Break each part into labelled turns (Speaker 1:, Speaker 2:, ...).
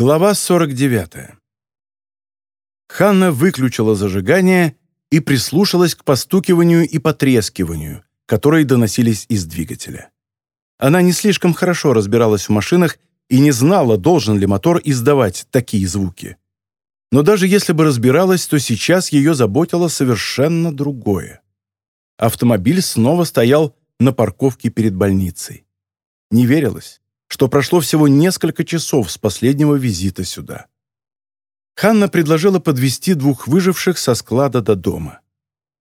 Speaker 1: Глава 49. Ханна выключила зажигание и прислушалась к постукиванию и потрескиванию, которые доносились из двигателя. Она не слишком хорошо разбиралась в машинах и не знала, должен ли мотор издавать такие звуки. Но даже если бы разбиралась, то сейчас ее заботило совершенно другое. Автомобиль снова стоял на парковке перед больницей. Не верилось что прошло всего несколько часов с последнего визита сюда. Ханна предложила подвести двух выживших со склада до дома.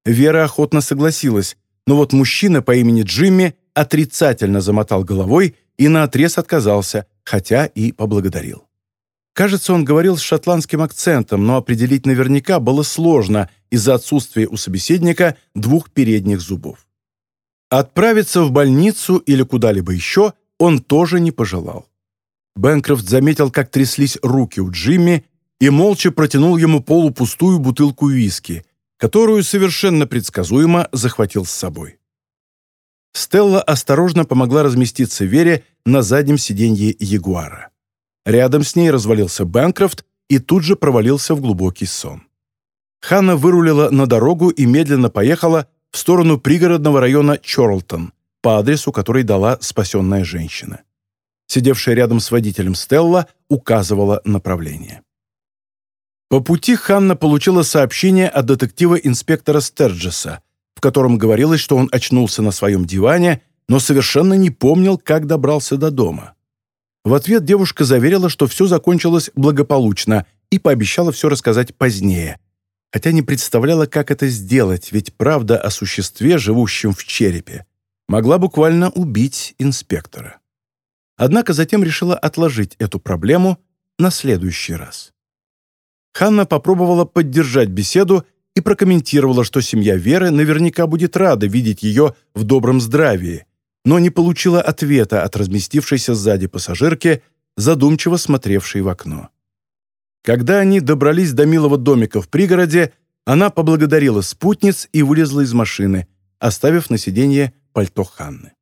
Speaker 1: Вера охотно согласилась, но вот мужчина по имени Джимми отрицательно замотал головой и наотрез отказался, хотя и поблагодарил. Кажется, он говорил с шотландским акцентом, но определить наверняка было сложно из-за отсутствия у собеседника двух передних зубов. Отправиться в больницу или куда-либо еще он тоже не пожелал. Бэнкрофт заметил, как тряслись руки у Джимми, и молча протянул ему полупустую бутылку виски, которую совершенно предсказуемо захватил с собой. Стелла осторожно помогла разместиться Вере на заднем сиденье Ягуара. Рядом с ней развалился Бэнкрофт и тут же провалился в глубокий сон. Ханна вырулила на дорогу и медленно поехала в сторону пригородного района Чорлтон, по адресу, который дала спасенная женщина. Сидевшая рядом с водителем Стелла указывала направление. По пути Ханна получила сообщение от детектива-инспектора Стерджеса, в котором говорилось, что он очнулся на своем диване, но совершенно не помнил, как добрался до дома. В ответ девушка заверила, что все закончилось благополучно и пообещала все рассказать позднее, хотя не представляла, как это сделать, ведь правда о существе, живущем в черепе, могла буквально убить инспектора. Однако затем решила отложить эту проблему на следующий раз. Ханна попробовала поддержать беседу и прокомментировала, что семья Веры наверняка будет рада видеть ее в добром здравии, но не получила ответа от разместившейся сзади пассажирки, задумчиво смотревшей в окно. Когда они добрались до милого домика в пригороде, она поблагодарила спутниц и вылезла из машины, оставив на сиденье пальто Ханны.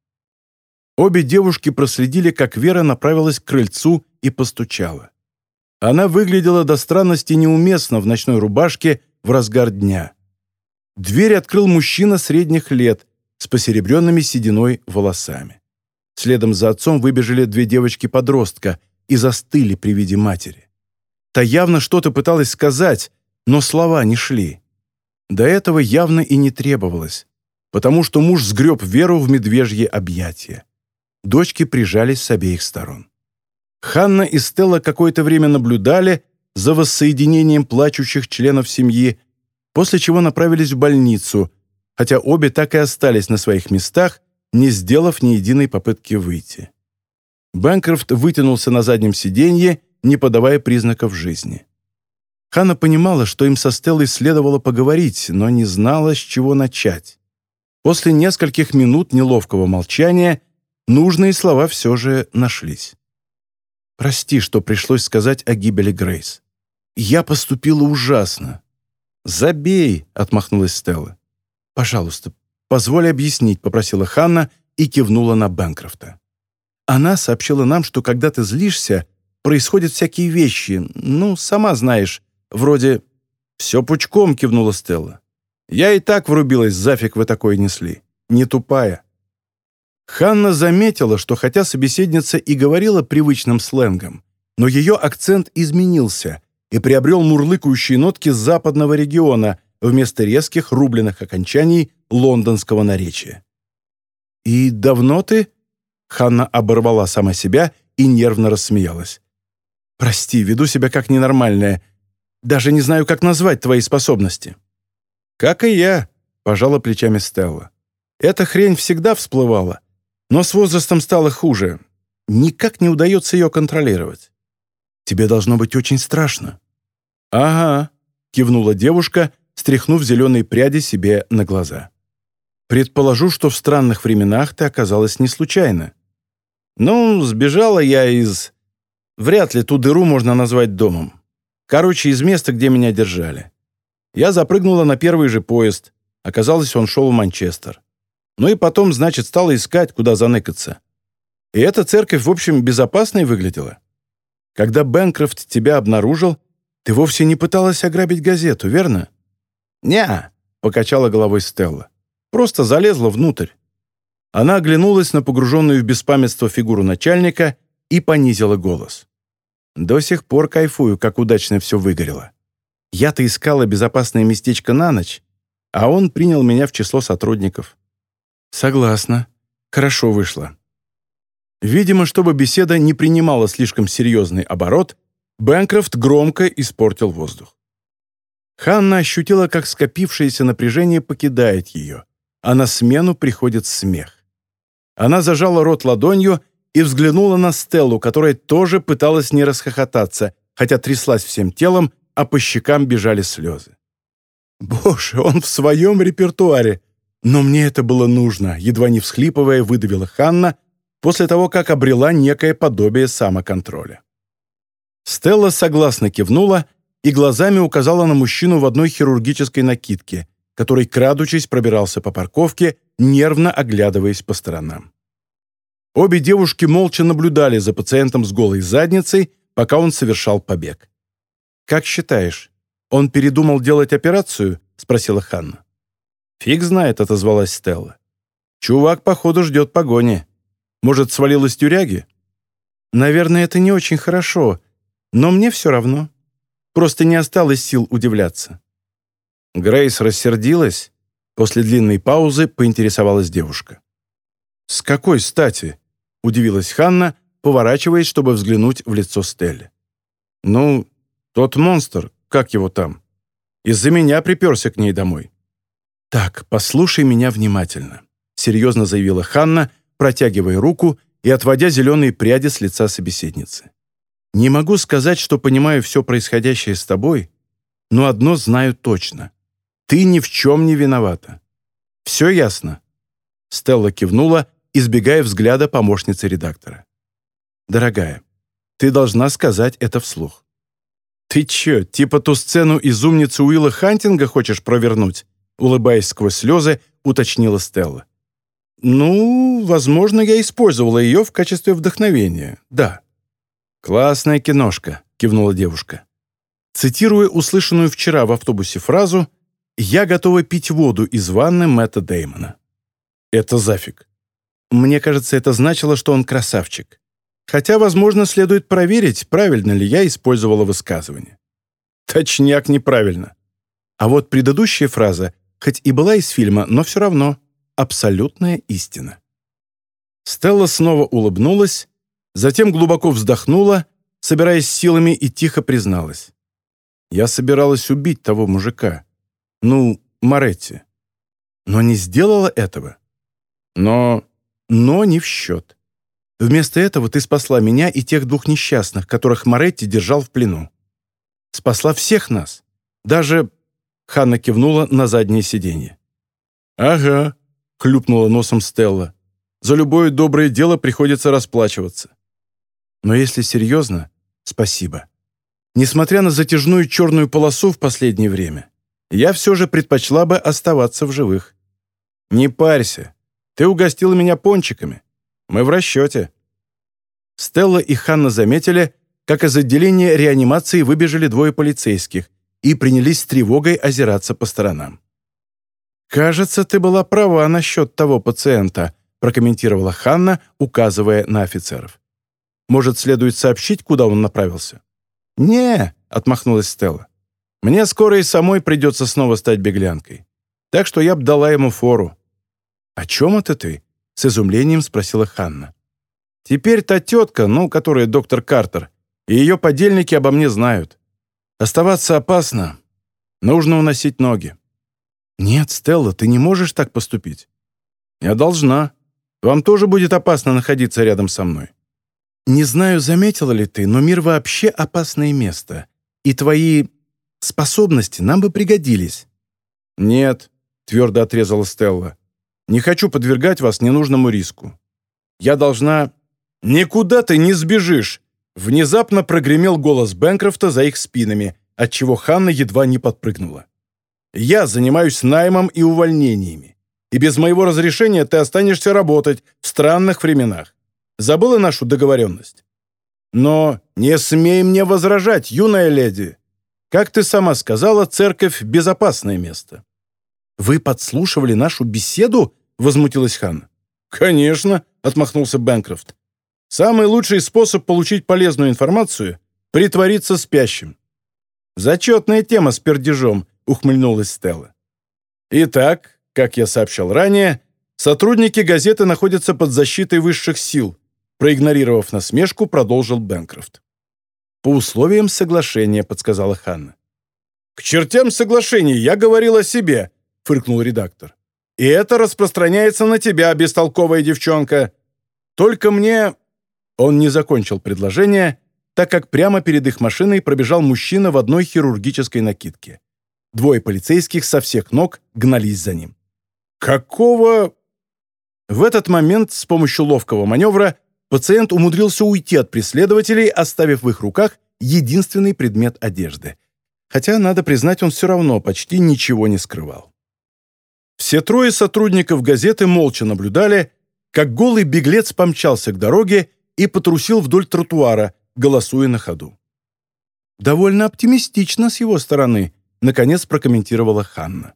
Speaker 1: Обе девушки проследили, как Вера направилась к крыльцу и постучала. Она выглядела до странности неуместно в ночной рубашке в разгар дня. Дверь открыл мужчина средних лет с посеребренными сединой волосами. Следом за отцом выбежали две девочки-подростка и застыли при виде матери. Та явно что-то пыталась сказать, но слова не шли. До этого явно и не требовалось потому что муж сгреб Веру в медвежье объятия. Дочки прижались с обеих сторон. Ханна и Стелла какое-то время наблюдали за воссоединением плачущих членов семьи, после чего направились в больницу, хотя обе так и остались на своих местах, не сделав ни единой попытки выйти. Бэнкрофт вытянулся на заднем сиденье, не подавая признаков жизни. Ханна понимала, что им со Стеллой следовало поговорить, но не знала, с чего начать. После нескольких минут неловкого молчания нужные слова все же нашлись. «Прости, что пришлось сказать о гибели Грейс. Я поступила ужасно». «Забей», — отмахнулась Стелла. «Пожалуйста, позволь объяснить», — попросила Ханна и кивнула на Бэнкрофта. «Она сообщила нам, что когда ты злишься, происходят всякие вещи, ну, сама знаешь, вроде...» «Все пучком», — кивнула Стелла. Я и так врубилась, зафиг вы такое несли. Не тупая. Ханна заметила, что хотя собеседница и говорила привычным сленгом, но ее акцент изменился и приобрел мурлыкающие нотки западного региона вместо резких рубленых окончаний лондонского наречия. «И давно ты?» Ханна оборвала сама себя и нервно рассмеялась. «Прости, веду себя как ненормальная. Даже не знаю, как назвать твои способности». «Как и я», — пожала плечами Стелла. «Эта хрень всегда всплывала, но с возрастом стало хуже. Никак не удается ее контролировать». «Тебе должно быть очень страшно». «Ага», — кивнула девушка, стряхнув зеленые пряди себе на глаза. «Предположу, что в странных временах ты оказалась не случайно». «Ну, сбежала я из... Вряд ли ту дыру можно назвать домом. Короче, из места, где меня держали. Я запрыгнула на первый же поезд. Оказалось, он шел в Манчестер. Ну и потом, значит, стала искать, куда заныкаться. И эта церковь, в общем, безопасной выглядела. Когда Бэнкрофт тебя обнаружил, ты вовсе не пыталась ограбить газету, верно?» «Не-а», покачала головой Стелла. «Просто залезла внутрь». Она оглянулась на погруженную в беспамятство фигуру начальника и понизила голос. «До сих пор кайфую, как удачно все выгорело. Я-то искала безопасное местечко на ночь, а он принял меня в число сотрудников». «Согласна. Хорошо вышло». Видимо, чтобы беседа не принимала слишком серьезный оборот, Бэнкрофт громко испортил воздух. Ханна ощутила, как скопившееся напряжение покидает ее, а на смену приходит смех. Она зажала рот ладонью и взглянула на Стеллу, которая тоже пыталась не расхохотаться, хотя тряслась всем телом, а по щекам бежали слезы. «Боже, он в своем репертуаре! Но мне это было нужно», едва не всхлипывая, выдавила Ханна после того, как обрела некое подобие самоконтроля. Стелла согласно кивнула и глазами указала на мужчину в одной хирургической накидке, который, крадучись, пробирался по парковке, нервно оглядываясь по сторонам. Обе девушки молча наблюдали за пациентом с голой задницей, пока он совершал побег. «Как считаешь, он передумал делать операцию?» — спросила Ханна. «Фиг знает», — отозвалась Стелла. «Чувак, походу, ждет погони. Может, свалил из тюряги?» «Наверное, это не очень хорошо, но мне все равно. Просто не осталось сил удивляться». Грейс рассердилась. После длинной паузы поинтересовалась девушка. «С какой стати?» — удивилась Ханна, поворачиваясь, чтобы взглянуть в лицо Стелли. «Ну, тот монстр, как его там? Из-за меня приперся к ней домой». «Так, послушай меня внимательно», — серьезно заявила Ханна, протягивая руку и отводя зеленые пряди с лица собеседницы. Не могу сказать, что понимаю все происходящее с тобой, но одно знаю точно. Ты ни в чем не виновата. Все ясно?» Стелла кивнула, избегая взгляда помощницы редактора. «Дорогая, ты должна сказать это вслух». «Ты че, типа ту сцену из «Умницы» Уилла Хантинга хочешь провернуть?» Улыбаясь сквозь слезы, уточнила Стелла. «Ну, возможно, я использовала ее в качестве вдохновения, да». «Классная киношка», — кивнула девушка. Цитируя услышанную вчера в автобусе фразу «Я готова пить воду из ванны Мэтта Деймона». Это зафиг. Мне кажется, это значило, что он красавчик. Хотя, возможно, следует проверить, правильно ли я использовала высказывание. Точняк неправильно. А вот предыдущая фраза, хоть и была из фильма, но все равно абсолютная истина. Стелла снова улыбнулась, Затем глубоко вздохнула, собираясь силами, и тихо призналась. «Я собиралась убить того мужика. Ну, Моретти. Но не сделала этого. Но... но не в счет. Вместо этого ты спасла меня и тех двух несчастных, которых Моретти держал в плену. Спасла всех нас. Даже...» Ханна кивнула на заднее сиденье. «Ага», — хлюпнула носом Стелла. «За любое доброе дело приходится расплачиваться. Но если серьезно, спасибо. Несмотря на затяжную черную полосу в последнее время, я все же предпочла бы оставаться в живых. Не парься. Ты угостила меня пончиками. Мы в расчете. Стелла и Ханна заметили, как из отделения реанимации выбежали двое полицейских и принялись с тревогой озираться по сторонам. «Кажется, ты была права насчет того пациента», прокомментировала Ханна, указывая на офицеров. Может, следует сообщить, куда он направился?» «Не», — отмахнулась Стелла. «Мне скоро и самой придется снова стать беглянкой. Так что я б дала ему фору». «О чем это ты?» — с изумлением спросила Ханна. «Теперь та тетка, ну, которая доктор Картер, и ее подельники обо мне знают. Оставаться опасно. Нужно уносить ноги». «Нет, Стелла, ты не можешь так поступить». «Я должна. Вам тоже будет опасно находиться рядом со мной. Не знаю, заметила ли ты, но мир вообще опасное место. И твои способности нам бы пригодились». «Нет», — твердо отрезала Стелла. «Не хочу подвергать вас ненужному риску. Я должна...» «Никуда ты не сбежишь!» Внезапно прогремел голос Бэнкрофта за их спинами, отчего Ханна едва не подпрыгнула. «Я занимаюсь наймом и увольнениями, и без моего разрешения ты останешься работать в странных временах. Забыла нашу договоренность?» Но не смей мне возражать, юная леди. Как ты сама сказала, церковь — безопасное место».
Speaker 2: «Вы подслушивали нашу беседу?» — возмутилась Ханна.
Speaker 1: «Конечно», — отмахнулся Бэнкрофт. «Самый лучший способ получить полезную информацию — притвориться спящим». «Зачетная тема с пердежом», — ухмыльнулась Стелла. «Итак, как я сообщал ранее, сотрудники газеты находятся под защитой высших сил», проигнорировав насмешку, продолжил Бэнкрофт.
Speaker 2: «По условиям соглашения», — подсказала Ханна.
Speaker 1: «К чертям соглашений, я говорил о себе», — фыркнул редактор. «И это распространяется на тебя, бестолковая девчонка. Только мне...» Он не закончил предложение, так как прямо перед их машиной пробежал мужчина в одной хирургической накидке. Двое полицейских со всех ног гнались за ним. «Какого...» В этот момент с помощью ловкого маневра пациент умудрился уйти от преследователей, оставив в их руках единственный предмет одежды. Хотя, надо признать, он все равно почти ничего не скрывал. Все трое сотрудников газеты молча наблюдали, как голый беглец помчался к дороге и потрусил вдоль тротуара, голосуя на ходу. «Довольно оптимистично с его стороны», — наконец прокомментировала Ханна.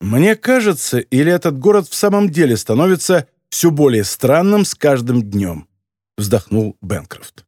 Speaker 1: «Мне кажется, или этот город в самом деле становится все более странным с каждым днем», — вздохнул Бенкрофт.